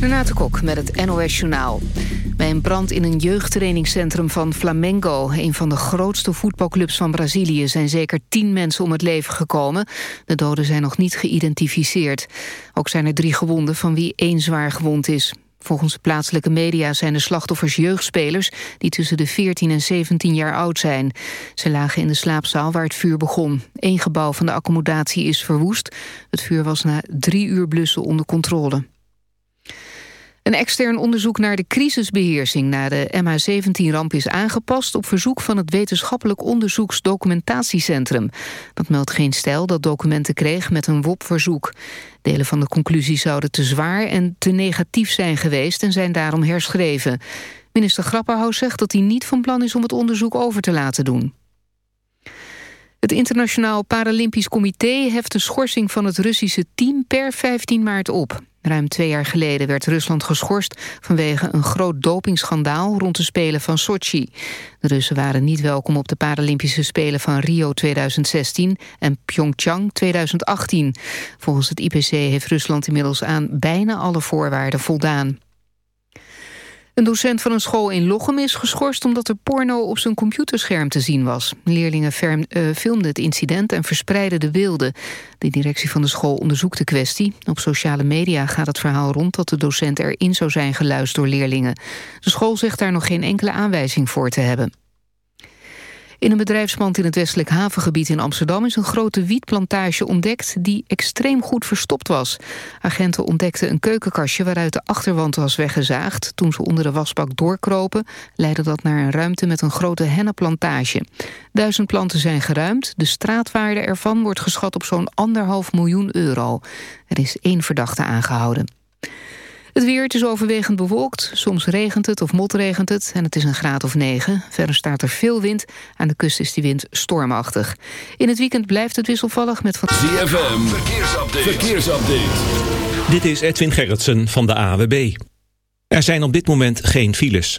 Renate Kok met het NOS Journaal. Bij een brand in een jeugdtrainingscentrum van Flamengo... een van de grootste voetbalclubs van Brazilië... zijn zeker tien mensen om het leven gekomen. De doden zijn nog niet geïdentificeerd. Ook zijn er drie gewonden, van wie één zwaar gewond is. Volgens de plaatselijke media zijn de slachtoffers jeugdspelers... die tussen de 14 en 17 jaar oud zijn. Ze lagen in de slaapzaal waar het vuur begon. Eén gebouw van de accommodatie is verwoest. Het vuur was na drie uur blussen onder controle. Een extern onderzoek naar de crisisbeheersing na de MH17-ramp is aangepast op verzoek van het Wetenschappelijk Onderzoeksdocumentatiecentrum. Dat meldt geen stijl dat documenten kreeg met een WOP-verzoek. Delen van de conclusie zouden te zwaar en te negatief zijn geweest en zijn daarom herschreven. Minister Grapperhaus zegt dat hij niet van plan is om het onderzoek over te laten doen. Het Internationaal Paralympisch Comité heft de schorsing van het Russische team per 15 maart op. Ruim twee jaar geleden werd Rusland geschorst vanwege een groot dopingschandaal rond de Spelen van Sochi. De Russen waren niet welkom op de Paralympische Spelen van Rio 2016 en Pyeongchang 2018. Volgens het IPC heeft Rusland inmiddels aan bijna alle voorwaarden voldaan. Een docent van een school in Lochem is geschorst omdat er porno op zijn computerscherm te zien was. Leerlingen uh, filmden het incident en verspreidden de beelden. De directie van de school onderzoekt de kwestie. Op sociale media gaat het verhaal rond dat de docent erin zou zijn geluisterd door leerlingen. De school zegt daar nog geen enkele aanwijzing voor te hebben. In een bedrijfspand in het westelijk havengebied in Amsterdam... is een grote wietplantage ontdekt die extreem goed verstopt was. Agenten ontdekten een keukenkastje waaruit de achterwand was weggezaagd. Toen ze onder de wasbak doorkropen... leidde dat naar een ruimte met een grote hennenplantage. Duizend planten zijn geruimd. De straatwaarde ervan wordt geschat op zo'n anderhalf miljoen euro. Er is één verdachte aangehouden. Het weer, het is overwegend bewolkt. Soms regent het of motregent het en het is een graad of 9. Verder staat er veel wind. Aan de kust is die wind stormachtig. In het weekend blijft het wisselvallig met... Van... ZFM, verkeersupdate. verkeersupdate. Dit is Edwin Gerritsen van de AWB. Er zijn op dit moment geen files.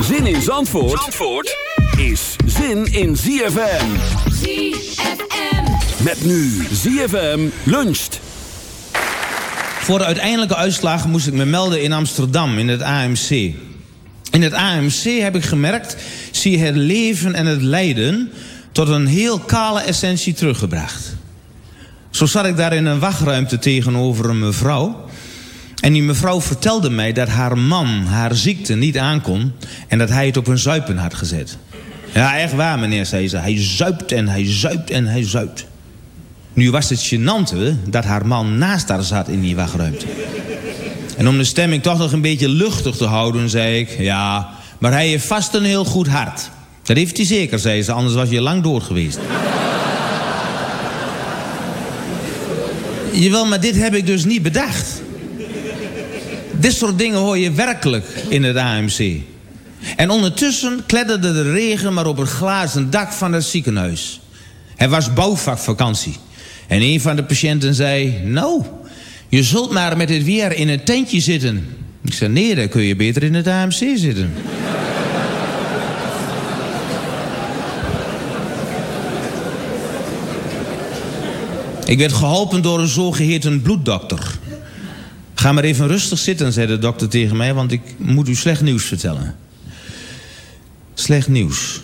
Zin in Zandvoort, Zandvoort is zin in ZFM. ZFM. Met nu ZFM luncht. Voor de uiteindelijke uitslagen moest ik me melden in Amsterdam, in het AMC. In het AMC heb ik gemerkt, zie je het leven en het lijden tot een heel kale essentie teruggebracht. Zo zat ik daar in een wachtruimte tegenover een mevrouw. En die mevrouw vertelde mij dat haar man haar ziekte niet aankon... en dat hij het op een zuipen had gezet. Ja, echt waar, meneer, zei ze. Hij zuipt en hij zuipt en hij zuipt. Nu was het gênante dat haar man naast haar zat in die wachtruimte. En om de stemming toch nog een beetje luchtig te houden, zei ik... ja, maar hij heeft vast een heel goed hart. Dat heeft hij zeker, zei ze, anders was je lang dood geweest. Jawel, maar dit heb ik dus niet bedacht. Dit soort dingen hoor je werkelijk in het AMC. En ondertussen kledderde de regen maar op het glazen dak van het ziekenhuis. Het was bouwvakvakantie. En een van de patiënten zei... Nou, je zult maar met het weer in een tentje zitten. Ik zei, nee, dan kun je beter in het AMC zitten. Ik werd geholpen door een zogeheten bloeddokter. Ga maar even rustig zitten, zei de dokter tegen mij... want ik moet u slecht nieuws vertellen. Slecht nieuws.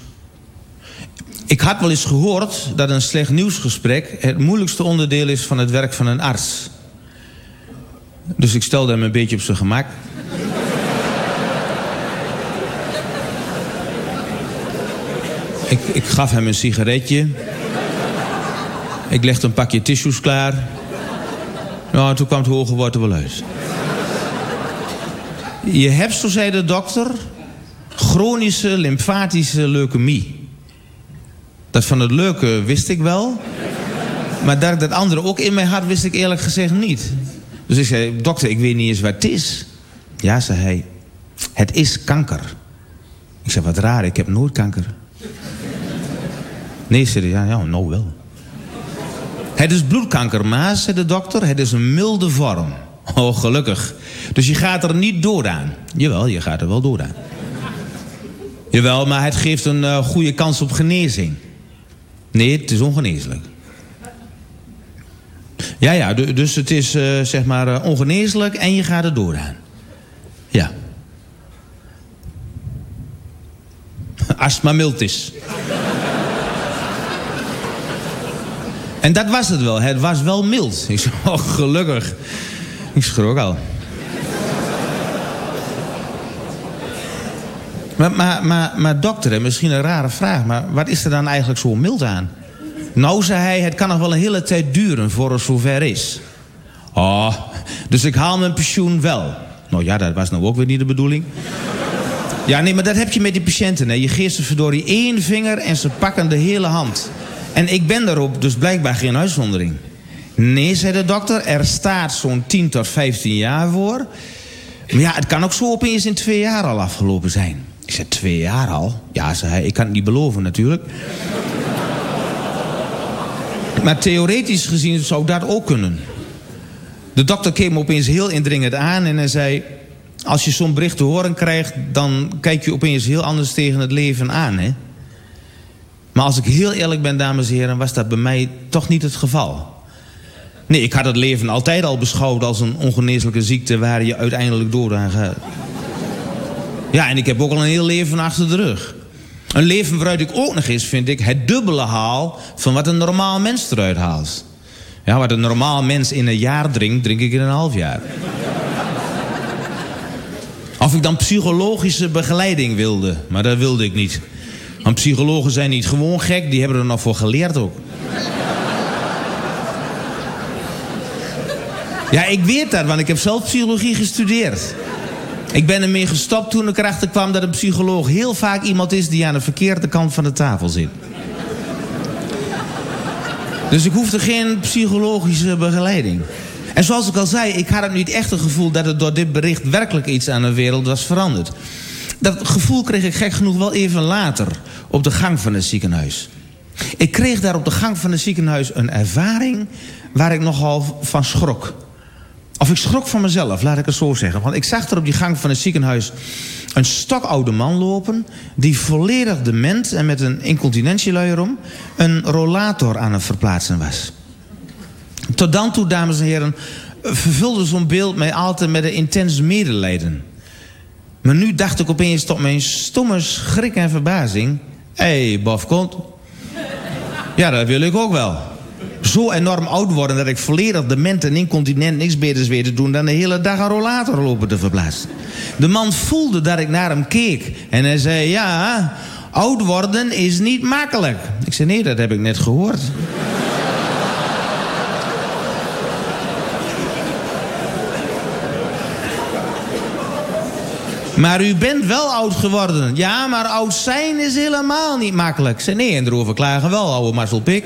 Ik had wel eens gehoord dat een slecht nieuwsgesprek... het moeilijkste onderdeel is van het werk van een arts. Dus ik stelde hem een beetje op zijn gemak. ik, ik gaf hem een sigaretje. Ik legde een pakje tissues klaar. Nou, toen kwam het hoge woord er wel uit. Je hebt, zo zei de dokter, chronische lymfatische leukemie. Dat van het leuke wist ik wel. Maar dat andere ook in mij had, wist ik eerlijk gezegd niet. Dus ik zei, dokter, ik weet niet eens wat het is. Ja, zei hij, het is kanker. Ik zei, wat raar, ik heb nooit kanker. Nee, zei hij, ja, ja nou wel. Het is bloedkanker, maar, zei de dokter, het is een milde vorm. Oh, gelukkig. Dus je gaat er niet dooraan. Jawel, je gaat er wel dooraan. Jawel, maar het geeft een uh, goede kans op genezing. Nee, het is ongeneeslijk. Ja, ja, dus het is uh, zeg maar uh, ongeneeslijk en je gaat er dooraan. Ja. Maar mild is. En dat was het wel. Het was wel mild. Ik zei, oh, gelukkig. Ik schrok al. Maar, maar, maar, maar dokter, misschien een rare vraag... maar wat is er dan eigenlijk zo mild aan? Nou, zei hij, het kan nog wel een hele tijd duren voor het zover is. Oh, dus ik haal mijn pensioen wel. Nou ja, dat was nou ook weer niet de bedoeling. Ja, nee, maar dat heb je met die patiënten. Hè. Je geeft ze verdorie één vinger en ze pakken de hele hand. En ik ben daarop dus blijkbaar geen uitzondering. Nee, zei de dokter, er staat zo'n 10 tot 15 jaar voor. Maar ja, het kan ook zo opeens in twee jaar al afgelopen zijn. Ik zei, twee jaar al? Ja, zei hij, ik kan het niet beloven natuurlijk. maar theoretisch gezien zou dat ook kunnen. De dokter keek me opeens heel indringend aan en hij zei... als je zo'n bericht te horen krijgt... dan kijk je opeens heel anders tegen het leven aan, hè? Maar als ik heel eerlijk ben, dames en heren... was dat bij mij toch niet het geval. Nee, ik had het leven altijd al beschouwd als een ongeneeslijke ziekte... waar je uiteindelijk dooraan gaat. Ja, en ik heb ook al een heel leven achter de rug. Een leven waaruit ik ook nog eens, vind ik, het dubbele haal... van wat een normaal mens eruit haalt. Ja, wat een normaal mens in een jaar drinkt, drink ik in een half jaar. Of ik dan psychologische begeleiding wilde, maar dat wilde ik niet. Want psychologen zijn niet gewoon gek, die hebben er nog voor geleerd ook. Ja, ik weet dat, want ik heb zelf psychologie gestudeerd. Ik ben ermee gestopt toen ik erachter kwam dat een psycholoog heel vaak iemand is die aan de verkeerde kant van de tafel zit. Dus ik hoefde geen psychologische begeleiding. En zoals ik al zei, ik had het niet echt het gevoel dat het door dit bericht werkelijk iets aan de wereld was veranderd. Dat gevoel kreeg ik gek genoeg wel even later op de gang van het ziekenhuis. Ik kreeg daar op de gang van het ziekenhuis een ervaring waar ik nogal van schrok. Of ik schrok van mezelf, laat ik het zo zeggen. Want ik zag er op die gang van het ziekenhuis een stokoude man lopen... die volledig dement en met een incontinentieluier om... een rollator aan het verplaatsen was. Tot dan toe, dames en heren, vervulde zo'n beeld mij altijd met een intens medelijden. Maar nu dacht ik opeens tot mijn stomme schrik en verbazing... Hé, hey, bof komt. Ja, dat wil ik ook wel. zo enorm oud worden dat ik volledig dement en incontinent niks beters weet te doen dan de hele dag een rollator lopen te verplaatsen. De man voelde dat ik naar hem keek en hij zei: Ja, oud worden is niet makkelijk. Ik zei: Nee, dat heb ik net gehoord. Maar u bent wel oud geworden. Ja, maar oud zijn is helemaal niet makkelijk. Zei, nee, en erover klagen wel, oude Marcel Pik.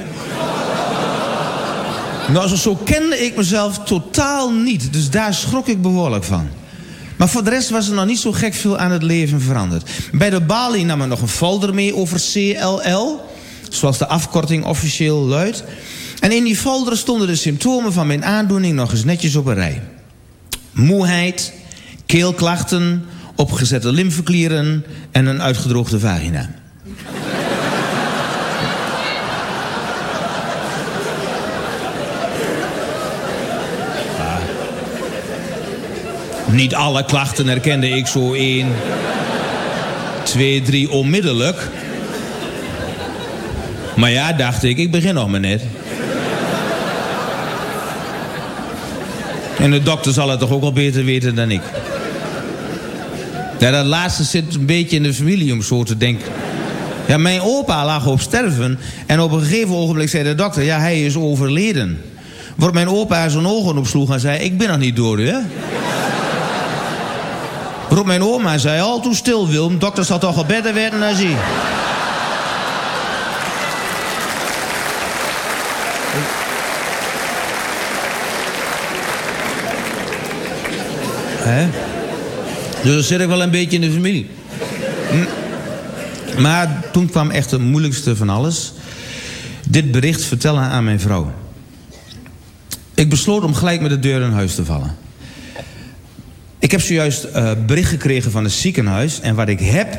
nou, zo, zo kende ik mezelf totaal niet. Dus daar schrok ik behoorlijk van. Maar voor de rest was er nog niet zo gek veel aan het leven veranderd. Bij de balie nam ik nog een folder mee over CLL. Zoals de afkorting officieel luidt. En in die folder stonden de symptomen van mijn aandoening nog eens netjes op een rij. Moeheid, keelklachten, opgezette lymfeklieren en een uitgedroogde vagina. Niet alle klachten herkende ik zo één, twee, drie onmiddellijk. Maar ja, dacht ik, ik begin nog maar net. En de dokter zal het toch ook al beter weten dan ik. Ja, dat laatste zit een beetje in de familie om zo te denken. Ja, mijn opa lag op sterven en op een gegeven ogenblik zei de dokter... ja, hij is overleden. Waarop mijn opa zijn ogen opsloeg en zei... ik ben nog niet door, hè? Waarop mijn oma zei... al toen stil, Wilm, dokter toch al beter werden dan zie. Hè? Dus dan zit ik wel een beetje in de familie. Hm. Maar toen kwam echt het moeilijkste van alles. Dit bericht vertellen aan mijn vrouw. Ik besloot om gelijk met de deur in huis te vallen. Ik heb zojuist uh, bericht gekregen van het ziekenhuis. En wat ik heb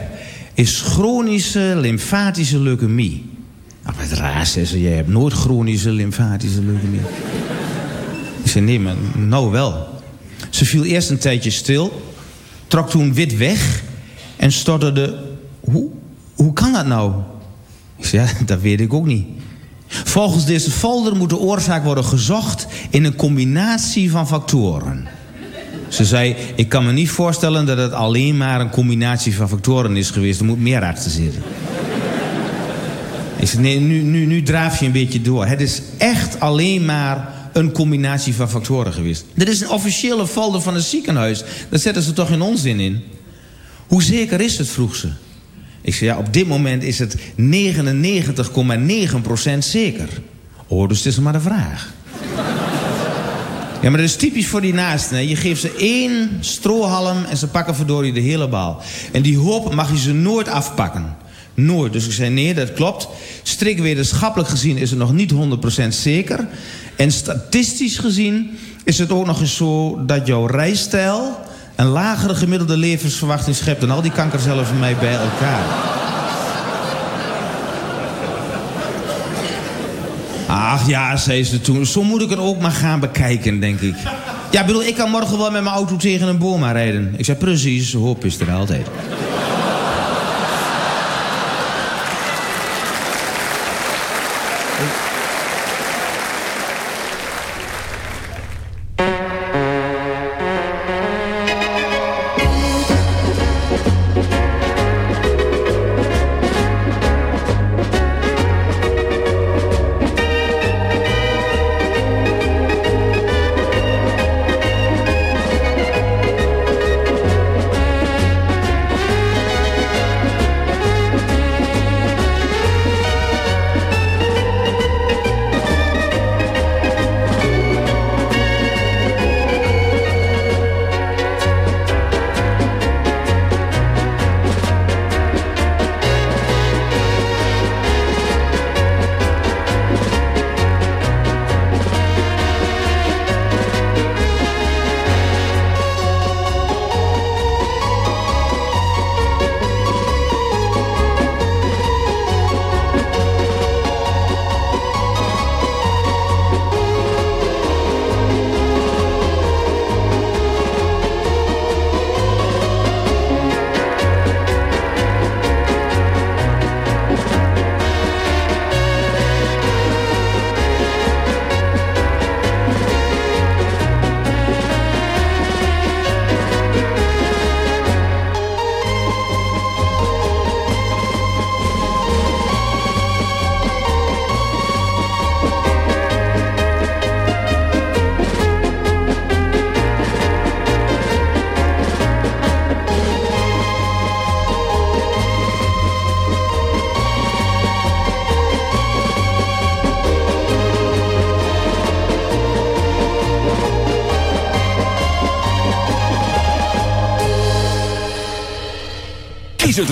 is chronische lymfatische leukemie. Nou, wat raar, zei ze. Jij hebt nooit chronische lymfatische leukemie. ik zei, nee, maar nou wel. Ze viel eerst een tijdje stil trok toen wit weg en stotterde... Hoe, hoe kan dat nou? Ik zei, ja, dat weet ik ook niet. Volgens deze folder moet de oorzaak worden gezocht... in een combinatie van factoren. Ze zei, ik kan me niet voorstellen dat het alleen maar een combinatie van factoren is geweest. Er moet meer achter zitten. Ik zei, nee, nu, nu, nu draaf je een beetje door. Het is echt alleen maar een combinatie van factoren geweest. Dit is een officiële folder van het ziekenhuis. Daar zetten ze toch geen onzin in? Hoe zeker is het, vroeg ze. Ik zei, ja, op dit moment is het 99,9% zeker. Oh, dus het is maar de vraag. Ja, maar dat is typisch voor die naasten. Hè. Je geeft ze één strohalm en ze pakken verdorie de hele bal. En die hoop mag je ze nooit afpakken. Nooit. Dus ik zei, nee, dat klopt. Strikwetenschappelijk gezien is het nog niet 100% zeker. En statistisch gezien is het ook nog eens zo dat jouw rijstijl... een lagere gemiddelde levensverwachting schept... dan al die kankercellen van mij bij elkaar. Ach ja, zei ze toen. Zo moet ik het ook maar gaan bekijken, denk ik. Ja, bedoel, ik kan morgen wel met mijn auto tegen een boom rijden. Ik zei, precies, hoop is er altijd.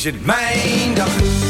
is het mijn dag.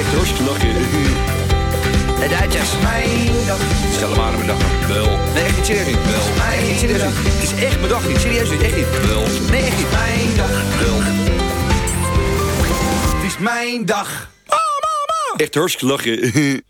Echt hartstikke lachen. De Duitsers. Mijn dag. Stel hem aan mijn dag. Wel. Nee, echt niet serieus niet. Wel. Nee, echt niet serieus niet. Het is echt mijn dag niet. Serieus niet. Echt niet. Wel. Nee, echt niet. Mijn dag. Wel. Het is mijn dag. Oh, mama. Echt hartstikke lachen.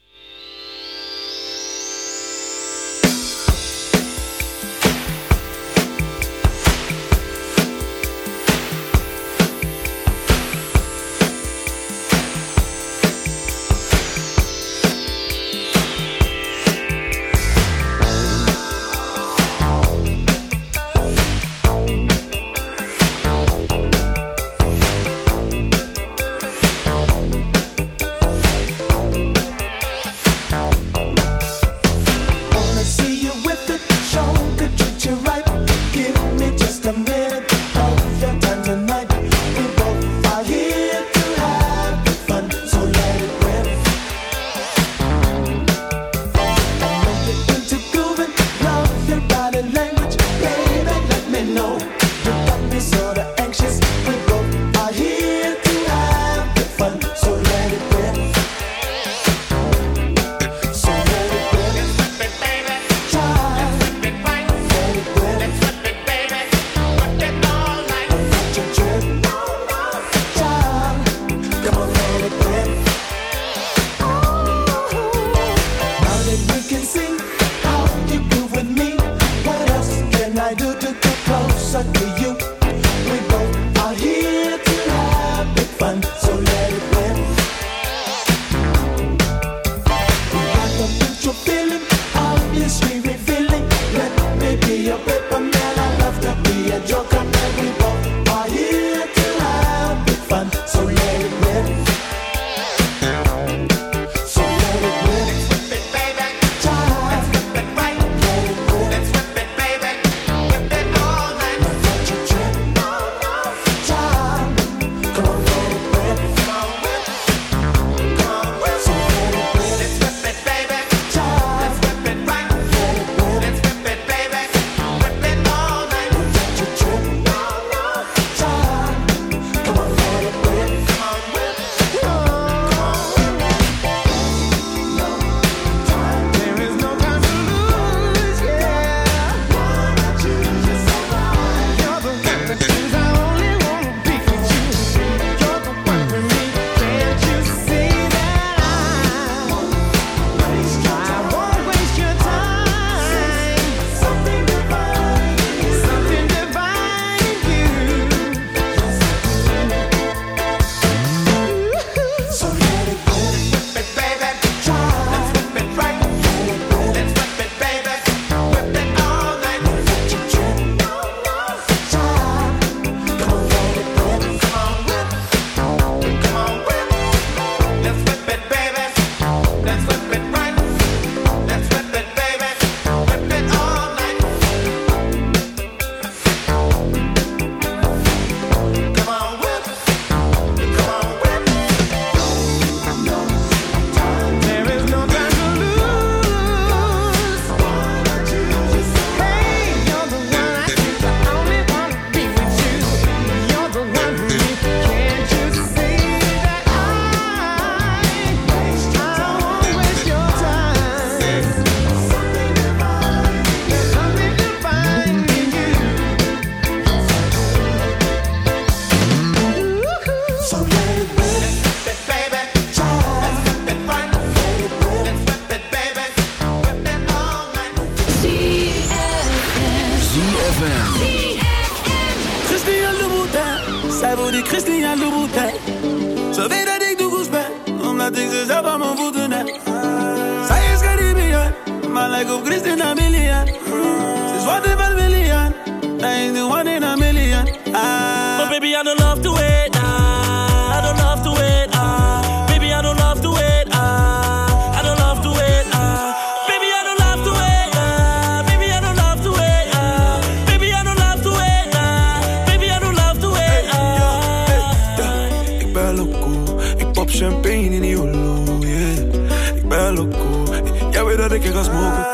champagne in die holo, yeah. Ik ben loco. Jij weet dat ik je ga smoken,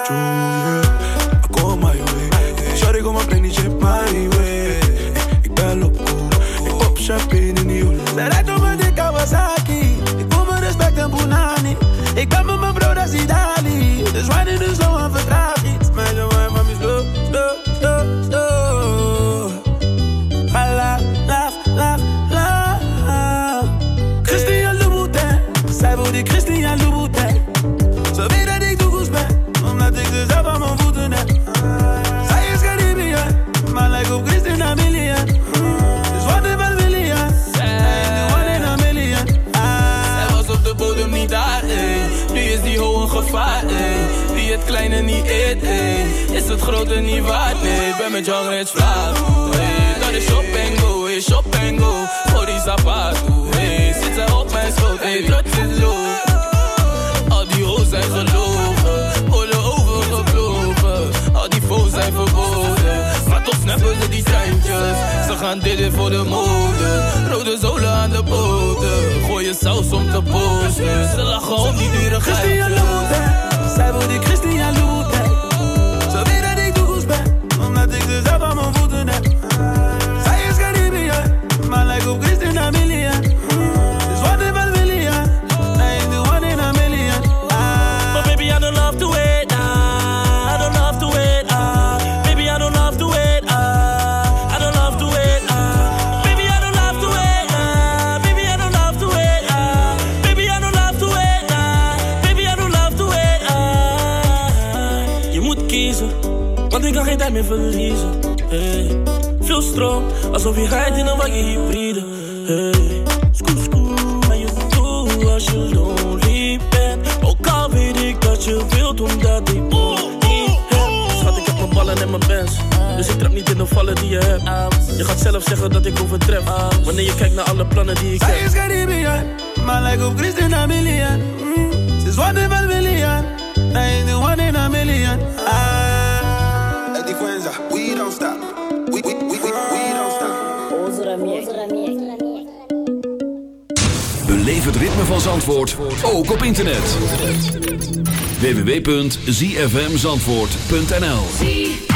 ey. Is het grote niet waard, nee. Ben met Young Rich Vlaag, ey. Dat is shop and go. Shop and go. Voor die zapato. Zit zij op mijn schoot, ey. Trots is low. Al die hoes zijn gelogen. Worden overgevlogen. Al die foes zijn verboden. Maar toch snappen ze die treintjes. Ze gaan dit voor de mode. Rode zolen aan de boten. Gooi je saus om te posten. Ze lachen om die dure Christian geitjes. Louboutin. Zij wil die Christian Louboutin. Dus William? Hij is the one in a million. But baby, I don't love to wait. Ah, I don't love to wait. Ah, baby, I don't love to wait. Ah, I don't love to wait. Ah, baby, I don't love to wait. Ah, baby, I don't love to wait. Ah, baby, I don't love to wait. Ah, baby, I don't love to wait. Ah, want ik kan geen tijd meer verliezen. Hey. Veel stroom, alsof je rijdt in een wagen hybride. Hey. Scoot, scoot, maar je doet als je lonely bent. Ook al weet ik dat je wilt, omdat ik niet heb. Schat, ik heb mijn ballen en mijn bands. Dus ik trap niet in de vallen die je hebt. Je gaat zelf zeggen dat ik overtref. Wanneer je kijkt naar alle plannen die ik Zij heb. is Caribbean. Maar lijkt op Christian Amelia. Mm. Ze is wat is wel William? Hij is the one in a million. Ah. Quenza, we don't stop. We, we, we, we, we don't stop. Beleef het ritme van Zandvoort ook op internet. www.zfmzandvoort.nl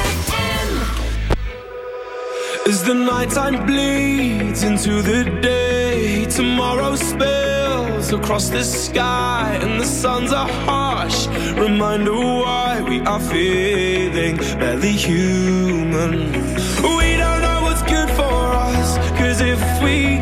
As the nighttime bleeds into the day, tomorrow spills across the sky, and the suns are harsh. Reminder why we are feeling barely human. We don't know what's good for us, cause if we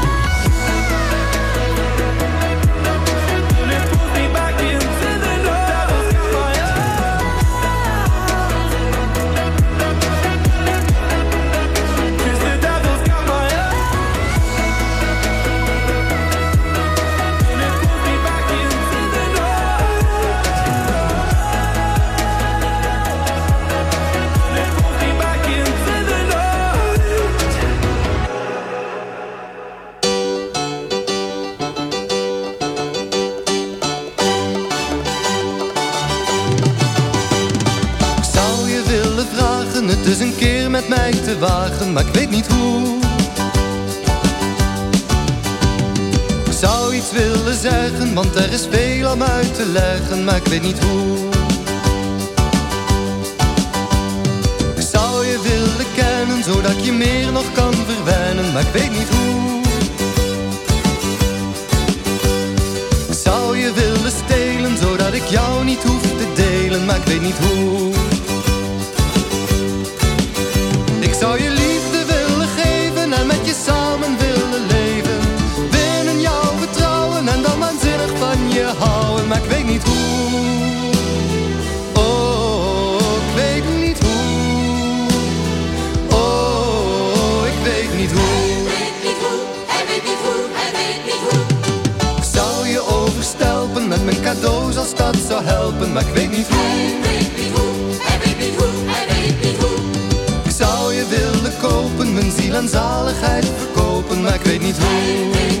Want er is veel om uit te leggen, maar ik weet niet hoe. Ik zou je willen kennen, zodat ik je meer nog kan verwennen Maar ik weet niet hoe. Ik zou je willen stelen, zodat ik jou niet hoef te delen Maar ik weet niet hoe. maar ik weet niet hoe. Hij weet niet hoe, hij weet niet hoe, hij weet niet hoe. Ik zou je willen kopen, mijn ziel en zaligheid verkopen, maar ik weet niet hoe.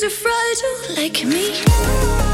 Cause you're fragile like me.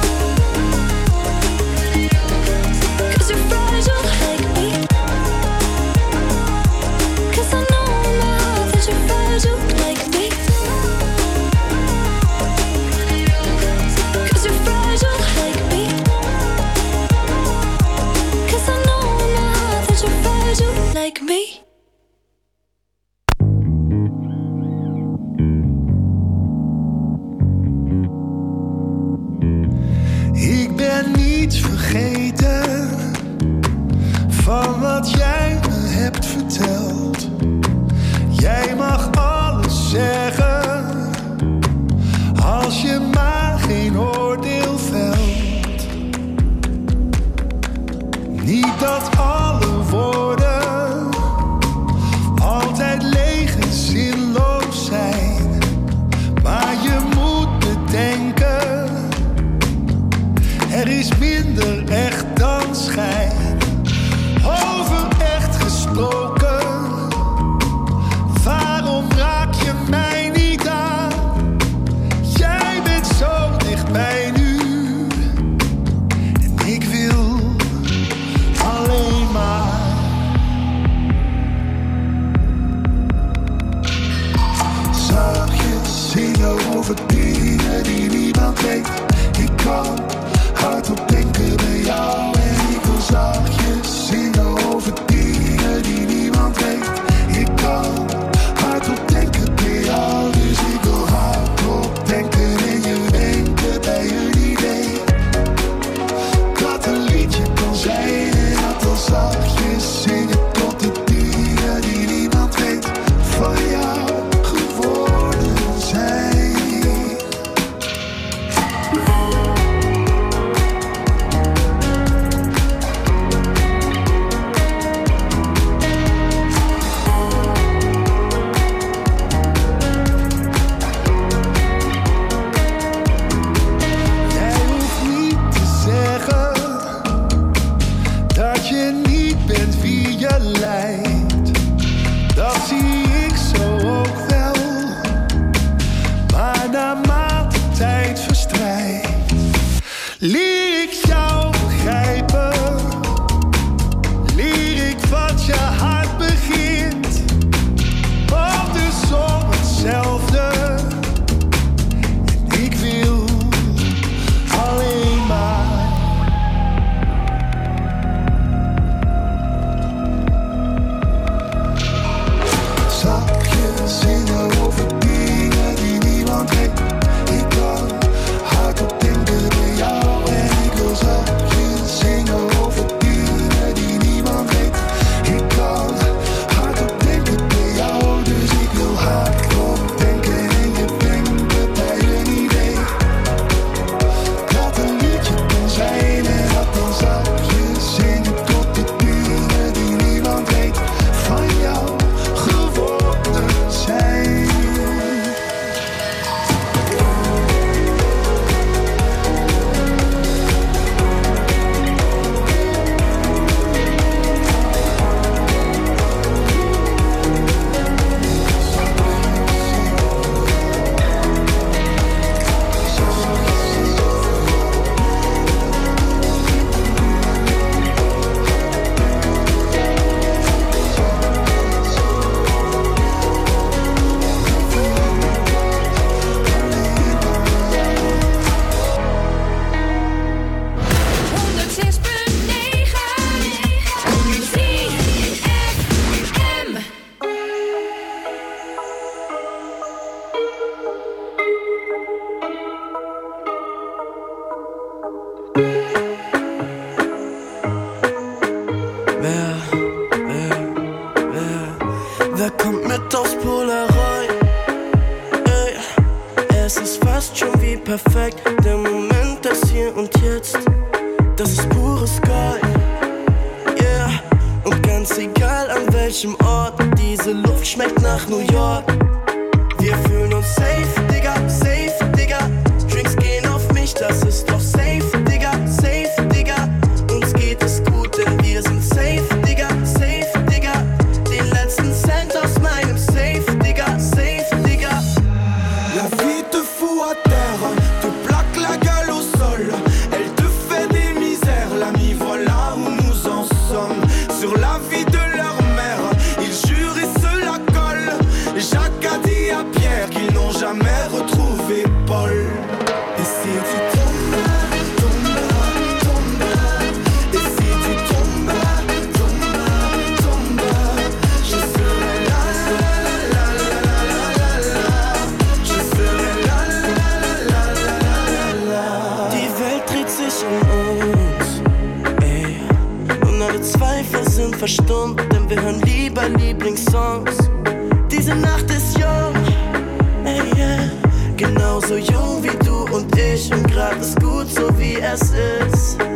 verstummt, denn wir hören lieber Lieblingssongs. Diese Nacht ist jung, ey, yeah. genauso jung wie du und ich. Und gerade ist gut, so wie es ist.